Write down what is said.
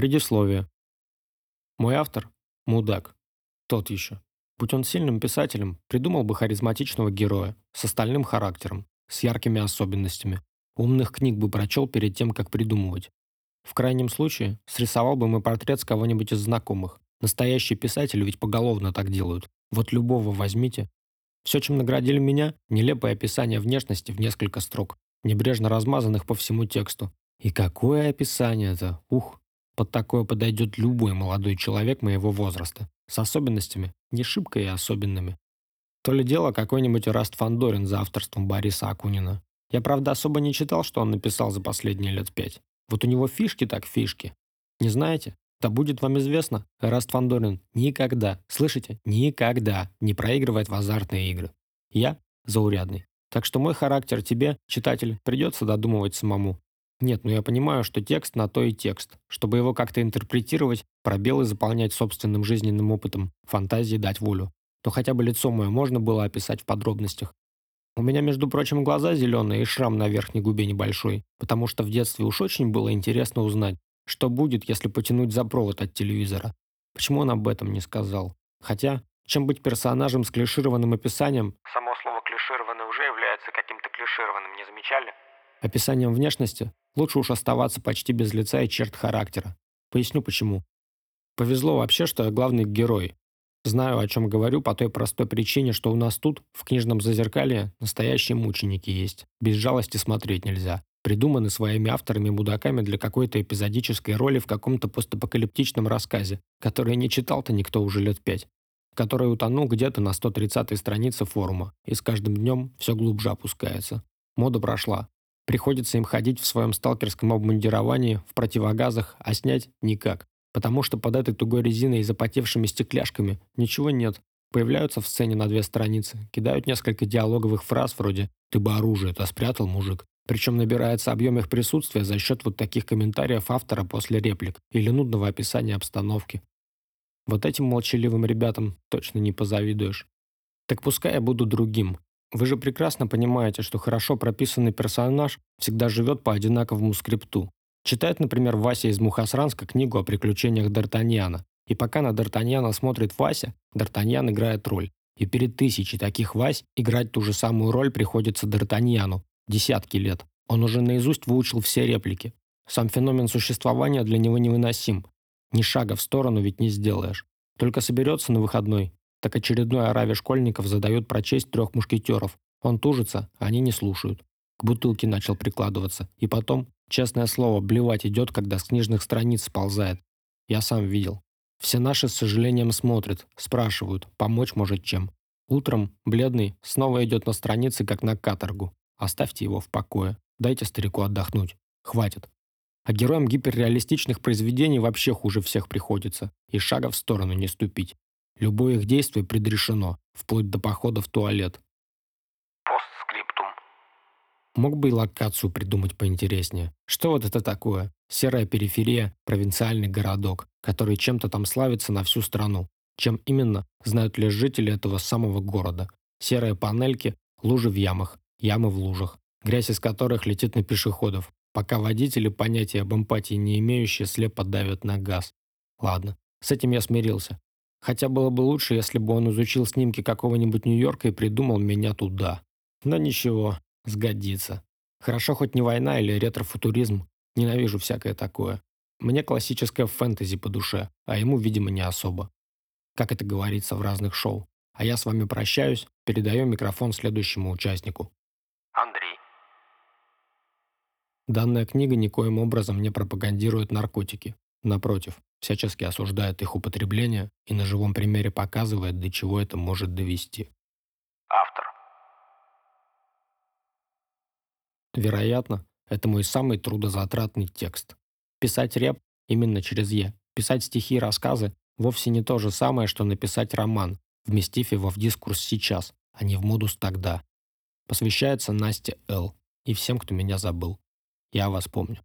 Предисловие. Мой автор – мудак. Тот еще. Будь он сильным писателем, придумал бы харизматичного героя, с остальным характером, с яркими особенностями. Умных книг бы прочел перед тем, как придумывать. В крайнем случае, срисовал бы мы портрет с кого-нибудь из знакомых. Настоящие писатели ведь поголовно так делают. Вот любого возьмите. Все, чем наградили меня, нелепое описание внешности в несколько строк, небрежно размазанных по всему тексту. И какое описание это, ух! Под такое подойдет любой молодой человек моего возраста, с особенностями, не шибко и особенными. То ли дело какой-нибудь Раст Фандорин за авторством Бориса Акунина. Я, правда, особо не читал, что он написал за последние лет пять. Вот у него фишки так фишки. Не знаете? Да будет вам известно, Раст Фандорин никогда, слышите, никогда не проигрывает в азартные игры. Я заурядный. Так что мой характер тебе, читатель, придется додумывать самому. Нет, ну я понимаю, что текст на то и текст. Чтобы его как-то интерпретировать, пробелы заполнять собственным жизненным опытом, фантазии дать волю. То хотя бы лицо мое можно было описать в подробностях. У меня, между прочим, глаза зеленые и шрам на верхней губе небольшой, потому что в детстве уж очень было интересно узнать, что будет, если потянуть за провод от телевизора. Почему он об этом не сказал? Хотя, чем быть персонажем с клишированным описанием... Само слово «клишированный» уже является каким-то клишированным, не замечали? Описанием внешности лучше уж оставаться почти без лица и черт характера. Поясню почему. Повезло вообще, что я главный герой. Знаю, о чем говорю, по той простой причине, что у нас тут, в книжном зазеркалье, настоящие мученики есть. Без жалости смотреть нельзя. Придуманы своими авторами-мудаками для какой-то эпизодической роли в каком-то постапокалиптичном рассказе, который не читал-то никто уже лет пять. Который утонул где-то на 130-й странице форума, и с каждым днем все глубже опускается. Мода прошла. Приходится им ходить в своем сталкерском обмундировании, в противогазах, а снять никак. Потому что под этой тугой резиной и запотевшими стекляшками ничего нет. Появляются в сцене на две страницы, кидают несколько диалоговых фраз вроде «ты бы оружие-то спрятал, мужик». Причем набирается объем их присутствия за счет вот таких комментариев автора после реплик или нудного описания обстановки. Вот этим молчаливым ребятам точно не позавидуешь. Так пускай я буду другим, вы же прекрасно понимаете, что хорошо прописанный персонаж всегда живет по одинаковому скрипту. Читает, например, Вася из Мухасранска книгу о приключениях Д'Артаньяна. И пока на Д'Артаньяна смотрит Вася, Д'Артаньян играет роль. И перед тысячей таких Вась играть ту же самую роль приходится Д'Артаньяну. Десятки лет. Он уже наизусть выучил все реплики. Сам феномен существования для него невыносим. Ни шага в сторону ведь не сделаешь. Только соберется на выходной, так очередной ораве школьников задает прочесть трех мушкетеров. Он тужится, а они не слушают. К бутылке начал прикладываться. И потом, честное слово, блевать идет, когда с книжных страниц сползает. Я сам видел. Все наши с сожалением смотрят, спрашивают, помочь может чем. Утром, бледный, снова идет на страницы, как на каторгу. Оставьте его в покое. Дайте старику отдохнуть. Хватит. А героям гиперреалистичных произведений вообще хуже всех приходится. И шага в сторону не ступить. Любое их действие предрешено, вплоть до похода в туалет. Постскриптум. Мог бы и локацию придумать поинтереснее. Что вот это такое? Серая периферия, провинциальный городок, который чем-то там славится на всю страну. Чем именно, знают лишь жители этого самого города. Серые панельки, лужи в ямах, ямы в лужах, грязь из которых летит на пешеходов, пока водители, понятия об эмпатии не имеющие, слепо давят на газ. Ладно, с этим я смирился. Хотя было бы лучше, если бы он изучил снимки какого-нибудь Нью-Йорка и придумал меня туда. Но ничего, сгодится. Хорошо хоть не война или ретрофутуризм. Ненавижу всякое такое. Мне классическое фэнтези по душе, а ему, видимо, не особо. Как это говорится в разных шоу. А я с вами прощаюсь, передаю микрофон следующему участнику. Андрей. Данная книга никоим образом не пропагандирует наркотики. Напротив, всячески осуждает их употребление и на живом примере показывает, до чего это может довести. Автор. Вероятно, это мой самый трудозатратный текст. Писать реп именно через «е». Писать стихи и рассказы вовсе не то же самое, что написать роман, вместив его в дискурс сейчас, а не в модус тогда. Посвящается Насте Л. и всем, кто меня забыл. Я вас помню.